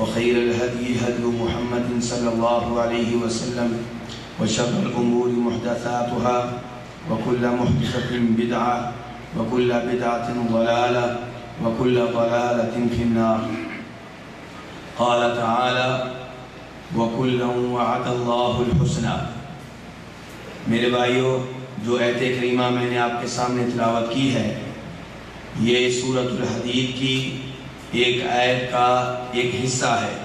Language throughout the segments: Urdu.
وخير الهدي هدي محمد صلى الله عليه وسلم وشر الأمور محدثاتها وكل محدثة بدعة وكل بدعة ضلالة وكل ضلالة في النار. قال تعالى وكلا وعد الله الحسنى. میرے بھائیوں جو ایت کریمہ میں نے آپ کے سامنے تلاوت کی ہے، یہ سورۃ الحدید کی یہ ایک آیت کا ایک حصہ ہے۔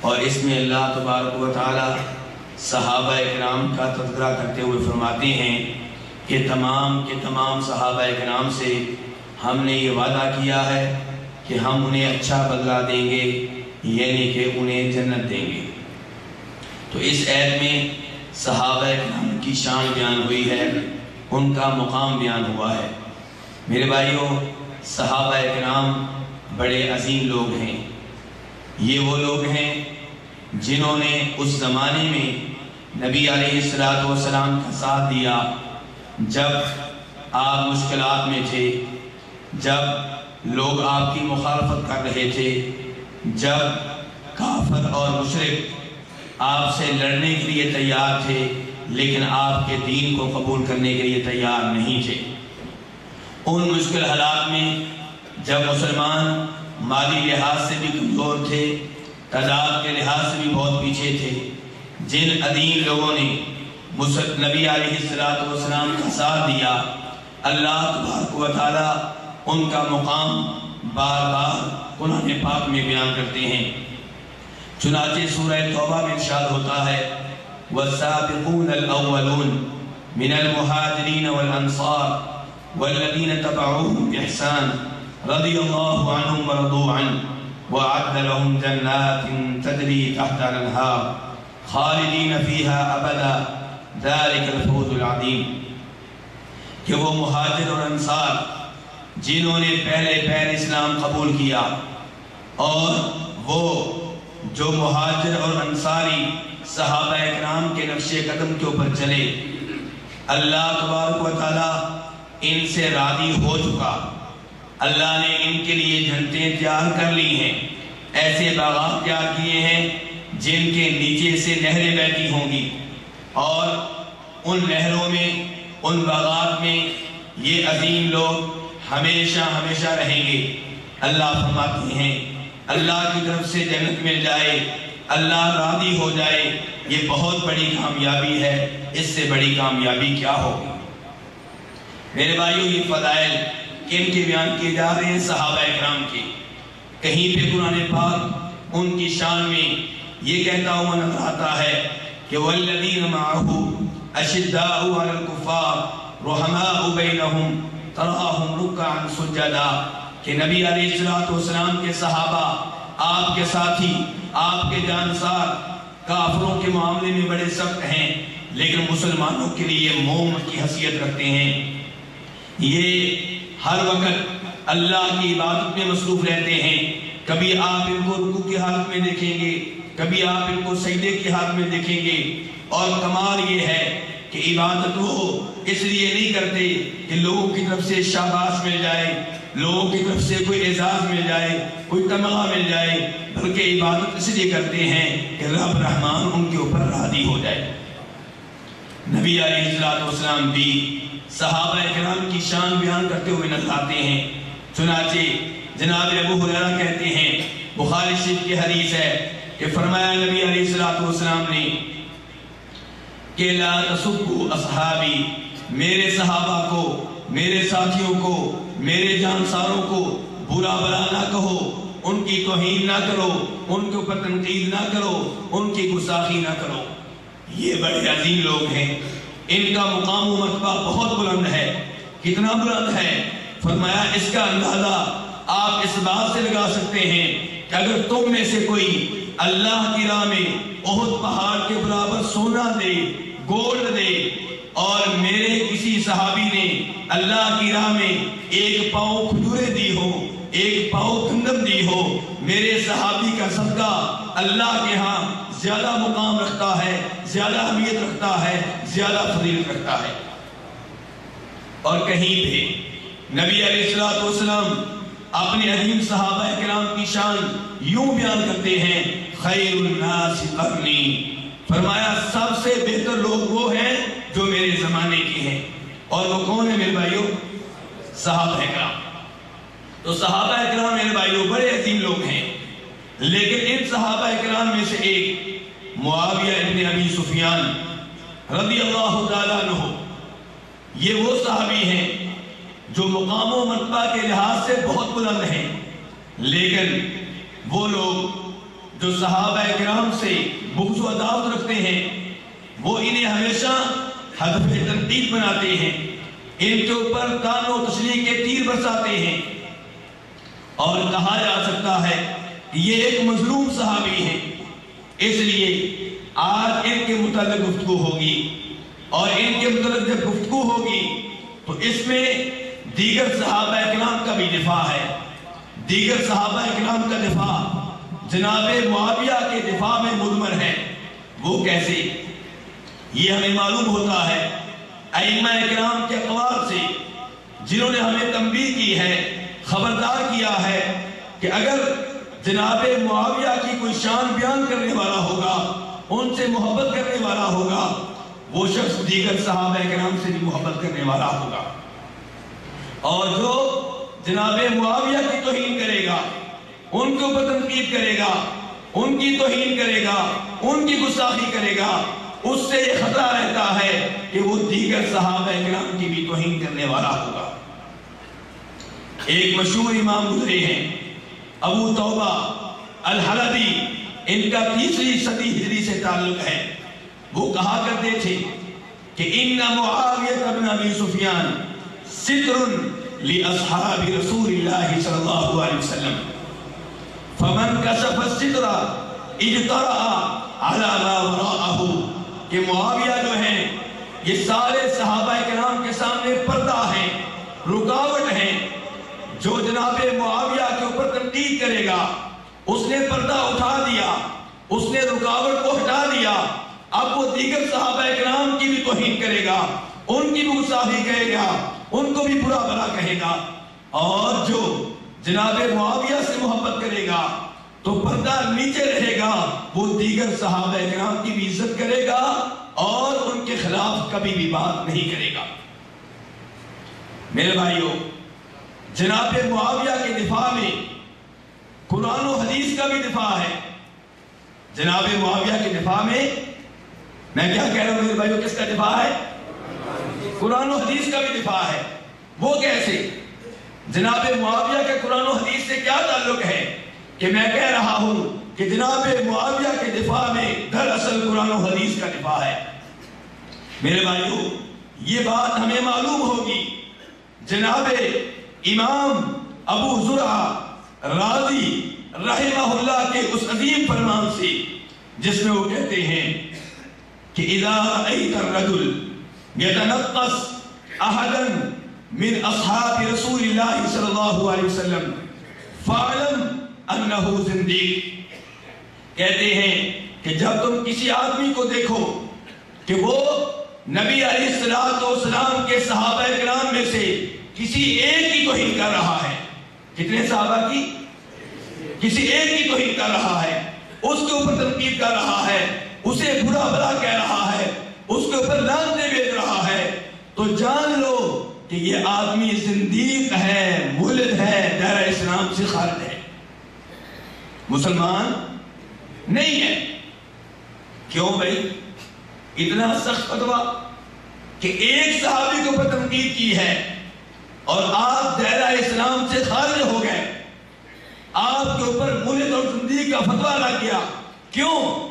اور اس میں اللہ تبارک و تعالی صحابہ اکرام کا تذکرہ کرتے ہوئے فرماتے ہیں کہ تمام کے تمام صحابہ اکرام سے ہم نے یہ وعدہ کیا ہے کہ ہم انہیں اچھا بدلہ دیں گے یعنی کہ انہیں جنت دیں گے۔ تو اس عید میں صحابہ اکرام کی شان بیان ہوئی ہے، ان کا مقام بیان ہوا ہے۔ میرے بھائیوں صحابہ اکرام بڑے عظیم لوگ ہیں۔ یہ وہ لوگ ہیں جنہوں نے اس زمانے میں نبی علیہ السلاۃ والسلام کا ساتھ دیا۔ جب آپ مشکلات میں تھے، جب لوگ آپ کی مخالفت کر رہے تھے، جب کافر اور مشرق آپ سے لڑنے کے لیے تیار تھے، لیکن آپ کے دین کو قبول کرنے کے لیے تیار نہیں تھے۔ ان مشکل حالات میں جب مسلمان مالی لحاظ سے بھی کمزور تھے تعداد کے لحاظ سے بھی بہت پیچھے تھے، جن عدیم لوگوں نے نبی علیہ السلام کا ساتھ دیا، اللہ تبارک و تعالی ان کا مقام بار بار قرآن پاک میں بیان کرتے ہیں۔ چنانچہ سورہ توبہ میں ارشاد ہوتا ہے، والسابقون الاولون من المہاجرین والانصار والذین تبعوهم بإحسان رضی اللہ عنہم ورضوا عنہ وعد لهم جنات تجری تحت الانہار خالدین فیها ابدا ذلك الفوز العظیم۔ کہ وہ مہاجر اور انصار جنہوں نے پہلے پہلے اسلام قبول کیا، اور وہ جو مہاجر اور انصاری صحابہ اکرام کے نقش قدم کے اوپر چلے، اللہ تبارک و تعالی ان سے راضی ہو چکا۔ اللہ نے ان کے لیے جنتیں تیار کر لی ہیں۔ ایسے باغات تیار کیے ہیں جن کے نیچے سے نہریں بہتی ہوں گی۔ اور ان نہروں میں، ان باغات میں یہ عظیم لوگ ہمیشہ ہمیشہ رہیں گے۔ اللہ فرماتے ہیں، اللہ کی طرف سے جنت مل جائے، اللہ راضی ہو جائے۔ یہ بہت بڑی کامیابی ہے۔ اس سے بڑی کامیابی کیا ہوگی؟ میرے بھائیوں یہ فضائل کن کے بیان کیے جا رہے ہیں صحابہ اکرام کے۔ کہیں پہ قرآن پاک ان کی شان میں یہ کہتا ہوا نظر آتا ہے کہ والذین معه اشداء علی الکفار رحماء بینہم تراہم رکعا سجدا۔ کہ نبی علیہ السلام کے صحابہ، آپ کے ساتھی، آپ کے جانسار کافروں کے معاملے میں بڑے سخت ہیں، لیکن مسلمانوں کے لیے موم کی حیثیت رکھتے ہیں۔ یہ ہر وقت اللہ کی عبادت میں مصروف رہتے ہیں۔ کبھی آپ ان کو رکو کی حالت میں دیکھیں گے، کبھی آپ ان کو سجدے کی حالت میں دیکھیں گے۔ اور کمال یہ ہے کہ عبادت وہ اس لیے نہیں کرتے کہ لوگوں کی طرف سے شاباش مل جائے، لوگوں کی طرف سے کوئی اعزاز مل جائے، کوئی تمغہ مل جائے، بلکہ عبادت اس لیے کرتے ہیں کہ رب رحمان ان کے اوپر راضی ہو جائے۔ نبی علیہ السلام بھی صحابہ اکرام کی شان بیان کرتے ہوئے نظر آتے ہیں۔ چنانچہ جناب ابو حریرہ کہتے ہیں، بخاری شریف کی حدیث ہے کہ فرمایا نبی علیہ السلام نے کہ لا تسبو اصحابی، میرے صحابہ کو، میرے ساتھیوں کو، میرے جانساروں کو برا بلا نہ کہو، ان کی توہین نہ کرو، ان کے اوپر تنقید نہ کرو، ان کی گساخی نہ کرو۔ یہ بڑے عظیم لوگ ہیں۔ ان کا مقام و مرتبہ بہت بلند ہے۔ کتنا بلند ہے۔ فرمایا، اس کا اندازہ آپ اس بات سے لگا سکتے ہیں کہ اگر تم میں سے کوئی اللہ کی راہ میں بہت پہاڑ کے برابر سونا دے، گولڈ دے، اور میرے کسی صحابی نے اللہ کی راہ میں ایک پاؤں کھجورے دی ہو، ایک پاؤں گندم دی ہو، میرے صحابی کا صدقہ اللہ کے ہاں زیادہ مقام رکھتا ہے۔ زیادہ اہمیت رکھتا ہے، زیادہ فضیلت رکھتا ہے۔ اور کہیں پہ نبی علیہ السلام اپنے عظیم صحابہ کرام کی شان یوں بیان کرتے ہیں، خیر الناس قرنی۔ فرمایا، سب سے بہتر لوگ وہ ہیں جو میرے زمانے کے ہیں۔ اور وہ کون ہے میرے بھائیوں؟ صحابہ کرام۔ تو صحابہ کرام میرے بھائیوں، بڑے عظیم لوگ ہیں۔ لیکن ان صحابہ کرام میں سے ایک معاویہ ابن ابی سفیان رضی اللہ تعالیٰ عنہ، یہ وہ صحابی ہیں جو مقام و مرتبہ کے لحاظ سے بہت بلند ہیں، لیکن وہ لوگ جو صحابہ کرام سے بغض و عداوت رکھتے ہیں، وہ انہیں ہمیشہ ہدف تنقید بناتے ہیں، ان کے اوپر کان و تشریح کے تیر برساتے ہیں۔ اور کہا جا سکتا ہے کہ یہ ایک مظلوم صحابی ہے اس لیے آج ان کے متعلق گفتگو ہوگی اور ان کے متعلق جب گفتگو ہوگی تو اس میں دیگر صحابہ اکرام کا بھی دفاع ہے۔ دیگر صحابہ اکرام کا دفاع جناب معاویہ کے دفاع میں مدمر ہے۔ وہ کیسے؟ یہ ہمیں معلوم ہوتا ہے ائمہ اکرام کے اقوال سے جنہوں نے ہمیں تنبیہ کی ہے، خبردار کیا ہے کہ اگر جناب معاویہ کی کوئی شان بیان کرنے والا ہوگا، ان سے محبت کرنے والا ہوگا، وہ شخص دیگر صحابہ کرام سے بھی محبت کرنے والا ہوگا۔ اور جو جناب معاویہ کی توہین کرے گا، ان کے اوپر تنقید کرے گا، ان کی توہین کرے گا، ان کی گستاخی کرے گا، اس سے یہ خطرہ رہتا ہے کہ وہ دیگر صحابہ کرام کی بھی توہین کرنے والا ہوگا۔ ایک مشہور امام گزرے ہیں۔ ابو توبہ الحلبی، ان کا تیسری صدی ہجری سے تعلق ہے۔ وہ کہا کرتے تھے کہ ان معاویہ ابن ابی سفیان ستر لاصحاب رسول اللہ صلی اللہ علیہ وسلم۔ فمن کشف الستر اجترا على ما وراءه، کہ معاویہ جو ہیں، یہ سارے صحابہ کرام کے سامنے پردہ ہیں رکاوٹ ہیں جو جناب معاویہ کے اوپر تنقید کرے گا اس نے پردہ اٹھا دیا، اس نے رکاوٹ کو ہٹا دیا۔ اب وہ دیگر صحابہ کرام کی بھی توہین کرے گا، ان کی بھی گستاخی کہے گا، ان کو بھی برا بلا کہے گا۔ اور جو جناب معاویہ سے محبت کرے گا، تو پردہ نیچے رہے گا۔ وہ دیگر صحابہ کرام کی بھی عزت کرے گا اور ان کے خلاف کبھی بھی بات نہیں کرے گا۔ میرے بھائیوں جناب معاویہ کے دفاع میں قرآن و حدیث کا بھی دفاع ہے۔ جناب معاویہ کے دفاع میں میں کیا کہہ رہا ہوں میرے بھائیوں، کس کا دفاع ہے؟ قرآن و حدیث کا بھی دفاع ہے۔ وہ کیسے؟ جناب معاویہ کے قرآن و حدیث سے کیا تعلق ہے کہ میں کہہ رہا ہوں کہ جناب معاویہ کے دفاع میں دراصل قرآن و حدیث کا دفاع ہے۔ میرے بھائیوں، یہ بات ہمیں معلوم ہوگی۔ جناب امام ابو ذرا راضی رحمہ اللہ کے اس عظیم فرمان سے، جس میں وہ کہتے ہیں کہ اذا رأيت الرجل يتنقص احدا من اصحاب رسول اللہ صلی اللہ علیہ وسلم فعلم انہو زندیق۔ کہتے ہیں کہ جب تم کسی آدمی کو دیکھو کہ وہ نبی علیہ السلام کے صحابہ کرام میں سے کسی ایک کی توہین کر رہا ہے کتنے صحابہ کی کسی ایک کی توہین کر رہا ہے، اس کے اوپر تنقید کر رہا ہے، اسے برا بلا کہہ رہا ہے، اس کے اوپر لانتے بیچ رہا ہے۔ تو جان لو کہ یہ آدمی زندیق ہے ملد ہے دیر اسلام سے خارج ہے۔ مسلمان نہیں ہے۔ کیوں بھائی؟ اتنا سخت فتوا کہ ایک صحابی کے اوپر تنقید کی ہے۔ اور آپ دائرہ اسلام سے خارج ہو گئے۔ آپ کے اوپر ملد اور زندگی کا فتوا لگ گیا۔ کیوں؟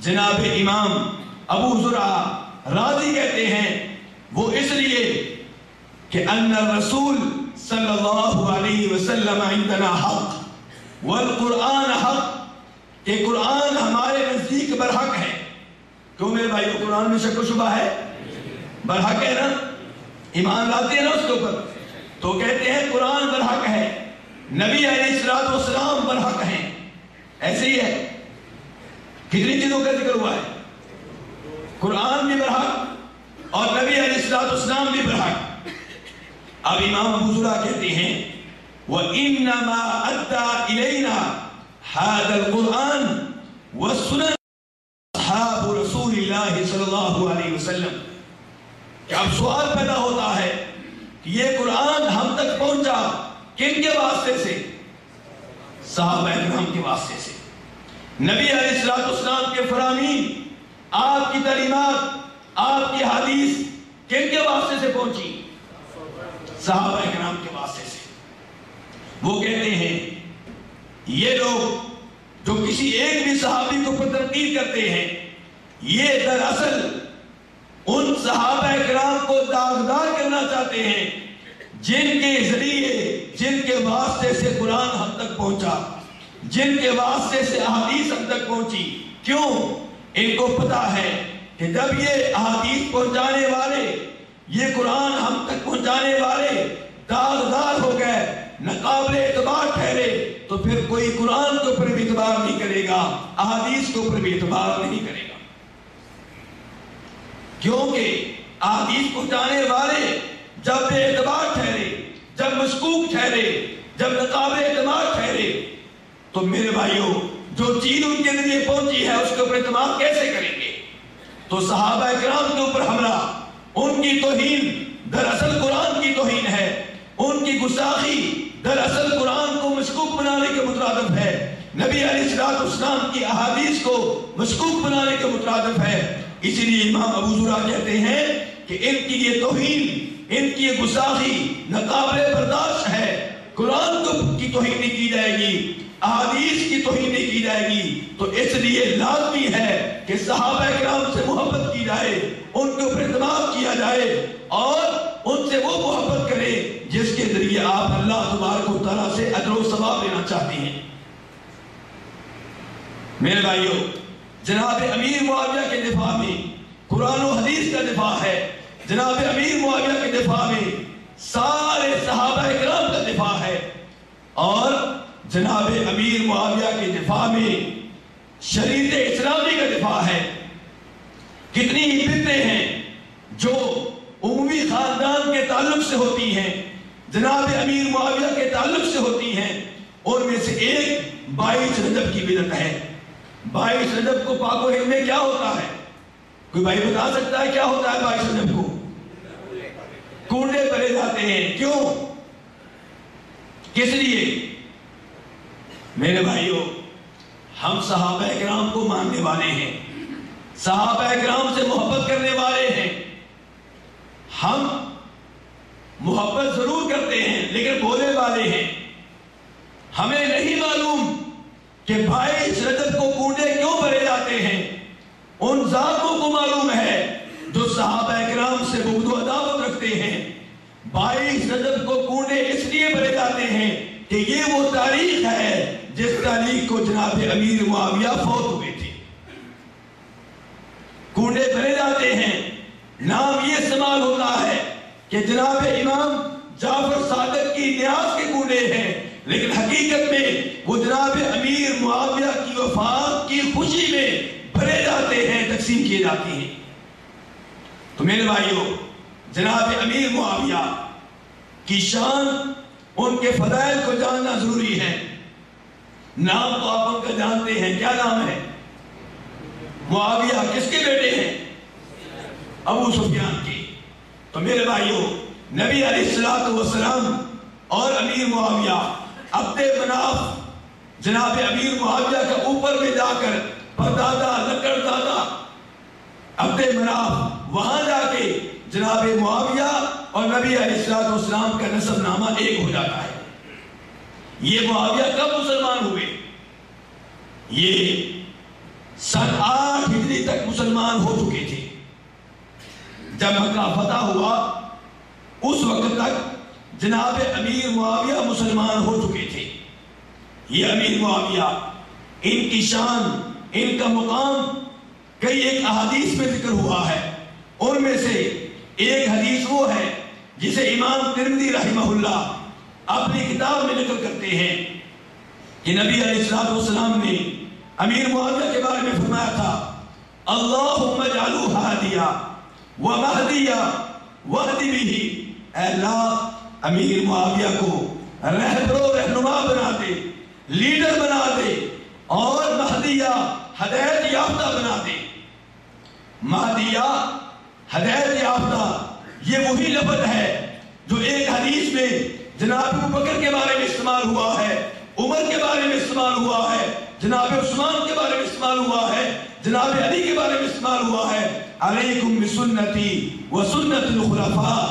جناب امام ابو ذرا راضی کہتے ہیں، وہ اس لیے کہ ان رسول صلی اللہ علیہ وسلم عندنا حق والقرآن حق، کہ قرآن ہمارے نزدیک برحق ہے۔ کیوں میرے بھائی، قرآن میں شک و شبہ ہے؟ برحق ہے نا؟ ایمان لاتے ہیں نا اس کے اوپر۔ تو کہتے ہیں قرآن برحق ہے، نبی علیہ السلام والسلام برحق ہیں۔ ایسے ہی ہے۔ کتنی چیزوں کا ذکر ہوا ہے۔ قرآن بھی برحق اور نبی علیہ السلام والسلام بھی برحق اب امام ابو کہتے ہیں، وَإِنَّمَا أَدَّى إِلَيْنَا هَذَا الْقُرْآنِ وَالسُّنَنِ رسول صلی اللہ علیہ وسلم۔ کہ اب سوال پیدا ہوتا ہے یہ قرآن ہم تک پہنچا کن کے واسطے سے؟ صحابہ اکرام کے واسطے سے۔ نبی علیہ السلام کے فرامین، آپ کی تعلیمات، آپ کی حدیث کن کے واسطے سے پہنچی؟ صحابہ اکرام کے واسطے سے۔ وہ کہتے ہیں، یہ لوگ جو کسی ایک بھی صحابی کو تنقید کرتے ہیں، یہ دراصل ان صحابہ کرام کو داغدار کرنا چاہتے ہیں، جن کے ذریعے، جن کے واسطے سے قرآن ہم تک پہنچا، جن کے واسطے سے احادیث ہم تک پہنچی۔ کیوں؟ ان کو پتا ہے کہ جب یہ احادیث پہنچانے والے، یہ قرآن ہم تک پہنچانے والے داغدار ہو گئے، نقابل اعتبار ٹھہرے، تو پھر کوئی قرآن کے اوپر بھی اعتبار نہیں کرے گا، احادیث کے اوپر بھی اعتبار نہیں کرے گا۔ کیونکہ احادیث پہنچانے والے جب بے اعتبار ٹھہرے، جب مشکوک ٹھہرے، جب نقابل اعتبار ٹھہرے، تو میرے بھائیوں، جو چیز ان کے ذریعے پہنچی ہے، اس کے اوپر اعتماد کیسے کریں گے؟ تو صحابہ اکرام کے اوپر حملہ، ان کی توہین دراصل قرآن کی توہین ہے، ان کی گستاخی دراصل قرآن کو مشکوک بنانے کے مترادف ہے، نبی علیہ السلام کی احادیث کو مشکوک بنانے کے مترادف ہے۔ اسی لیے امام ابو ذرا کہتے ہیں کہ ان کی یہ توہین، ان کی یہ گستاخی ناقابل برداشت ہے۔ قرآن کی توہین نہیں کی جائے گی، احادیث کی توہین نہیں کی جائے گی۔ تو اس لیے لازمی ہے کہ صحابہ کرام سے محبت کی جائے، ان کے اوپر اعتماد کیا جائے اور ان سے وہ محبت کرے جس کے ذریعے آپ اللہ تبارک و تعالیٰ سے اجر و ثواب لینا چاہتے ہیں۔ میرے بھائیوں جناب امیر معاویہ کے دفاع میں، قرآن و حدیث کا دفاع ہے۔ جناب امیر معاویہ کے دفاع میں سارے صحابہ اکرام کا دفاع ہے۔ اور جناب امیر معاویہ کے دفاع میں شریعت اسلامی کا دفاع ہے۔ کتنی ہی فتنے ہیں جو عمومی خاندان کے تعلق سے ہوتی ہیں، جناب امیر معاویہ کے تعلق سے ہوتی ہیں اور میں سے ایک بائیس رجب کی بدت ہے۔ بائیس رجب کو پاک و میں کیا ہوتا ہے؟ کوئی بھائی بتا سکتا ہے کیا ہوتا ہے بائیس رجب کو؟ کنڈے بھرے جاتے ہیں۔ کیوں؟ کس لیے؟ میرے بھائیوں، ہم صحابہ اکرام کو ماننے والے ہیں۔ صحابہ اکرام سے محبت کرنے والے ہیں۔ ہم محبت ضرور کرتے ہیں، لیکن بولے والے ہیں۔ ہمیں نہیں معلوم کہ بھائی رجب کو کنڈے کیوں بھرے جاتے ہیں ان ذاتوں کو معلوم ہے جو صحابہ اکرام سے بغض و عداوت رکھتے ہیں۔ بائیس رجب کو کنڈے اس لیے بھرے جاتے ہیں کہ یہ وہ تاریخ ہے جس تاریخ کو جناب امیر معاویہ فوت ہوئے تھے۔ کنڈے بھرے جاتے ہیں۔ نام یہ استعمال ہوتا ہے کہ جناب امام جعفر صادق کی نیاز کے کنڈے ہیں، لیکن حقیقت میں وہ جناب امیر معاویہ کی وفات کی خوشی میں بھرے جاتے ہیں، تقسیم کیے جاتے ہیں۔ تو میرے بھائیوں جناب امیر معاویہ کی شان ان کے فضائل کو جاننا ضروری ہے۔ نام تو آپ ان کا جانتے ہیں، کیا نام ہے؟ معاویہ کس کے بیٹے ہیں؟ ابو سفیان کے۔ تو میرے بھائیوں نبی علیہ السلام اور امیر معاویہ عبد مناف جناب امیر معاویہ کا اوپر میں جا کر پردادا لکڑ دادا، عبد مناف، وہاں جا کے جناب معاویہ اور نبی علیہ السلام کا نصب نامہ ایک ہو جاتا ہے۔ یہ معاویہ کب مسلمان ہوئے؟ یہ سن آٹھ ہجری تک مسلمان ہو چکے تھے۔ جب مکہ فتح ہوا، اس وقت تک جناب امیر معاویہ مسلمان ہو چکے تھے۔ یہ امیر معاویہ، ان کی شان ان کا مقام کئی ایک احادیث میں ذکر ہوا ہے۔ ان میں سے ایک حدیث وہ ہے جسے امام ترمدی رحمہ اللہ اپنی کتاب میں نقل کرتے ہیں۔ کہ نبی علیہ السلام والسلام نے امیر معاویہ کے بارے میں فرمایا تھا، اللہم جعلو حادیہ ومہدیہ وحدی بھی اے اللہ، امیر معاویہ کو رہبر و رہنما بنا دے، لیڈر بنا دے اور مہدیہ ہدایت یافتہ بنا دے مہدیہ ہدایت یافتہ، یہ وہی لفظ ہے جو ایک حدیث میں جناب بکر کے بارے میں استعمال ہوا ہے، عمر کے بارے میں استعمال ہوا ہے، جناب عثمان کے بارے میں استعمال ہوا ہے، جناب علی کے بارے میں استعمال ہوا ہے۔ علیکم بسنتی و سنت الخلفاء،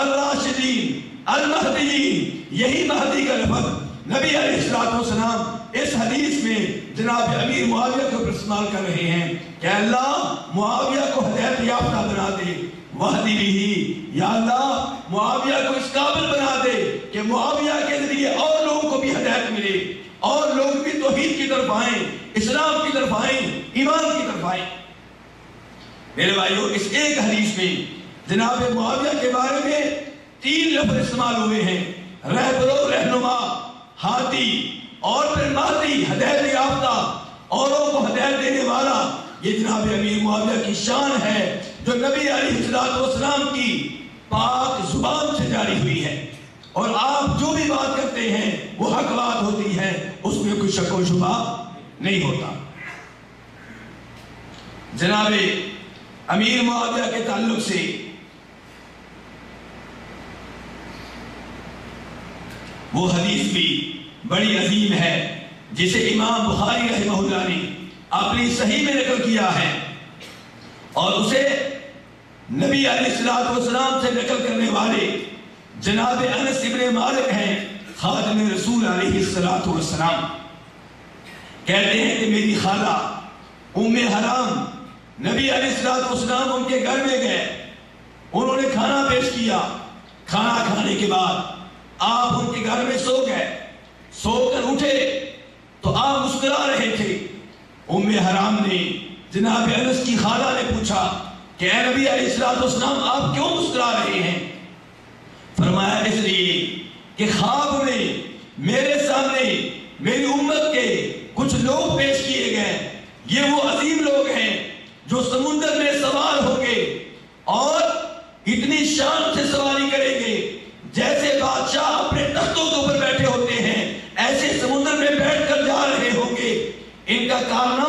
الراشدین، المہدیین، یہی مہدی کا لفظ نبی علیہ السلام اس حدیث میں جناب امیر معاویہ کو استعمال کر رہے ہیں کہ اللہ معاویہ کو ہدایت یافتہ بنا دے، وحدی بھی یا اللہ معاویہ کو اس قابل بنا دے کہ معاویہ کے ذریعے اور لوگوں کو بھی ہدایت ملے، اور لوگ بھی توحید کی طرف آئیں، اسلام کی طرف آئیں، ایمان کی طرف آئیں۔ میرے بھائیو، اس ایک حدیث میں جناب معاویہ کے بارے میں تین لفظ استعمال ہوئے ہیں۔ رہبر و رہنما، ہاتھی۔ اور پھر مہدی ہدایت یافتہ، اوروں کو ہدایت دینے والا، یہ جناب امیر معاویہ کی شان ہے جو نبی علیہ السلام کی پاک زبان سے جاری ہوئی ہے۔ اور آپ جو بھی بات کرتے ہیں، وہ حق بات ہوتی ہے، اس میں کوئی شک و شبہ نہیں ہوتا۔ جناب امیر معاویہ کے تعلق سے وہ حدیث بھی بڑی عظیم ہے، جسے امام بخاری رحمہ اللہ نے اپنی صحیح میں نقل کیا ہے۔ اور اسے نبی علیہ السلام سے نقل کرنے والے جناب انس ابن مالک ہیں خادم رسول علیہ السلام کہتے ہیں کہ میری خالہ ام حرام نبی علیہ السلام ان کے گھر میں گئے۔ انہوں نے کھانا پیش کیا۔ کھانا کھانے کے بعد آپ ان کے گھر میں سو گئے۔ سو کر اٹھے تو آپ مسکرا رہے تھے۔ ام حرام نے جناب انس کی خالہ نے پوچھا کہ اے نبی علیہ السلام آپ کیوں مسکرا رہے ہیں؟ فرمایا اس لیے کہ خواب میں میرے سامنے میری امت کے کچھ لوگ پیش کیے گئے۔ یہ وہ عظیم لوگ ہیں جو سمندر میں سوار ہوں گے اور اتنی شان سے سواری کریں گے جیسے بادشاہ اپنے تختوں کے اوپر بیٹھے ہوتے ہیں ایسے سمندر میں بیٹھ کر جا رہے ہوں گے ان کا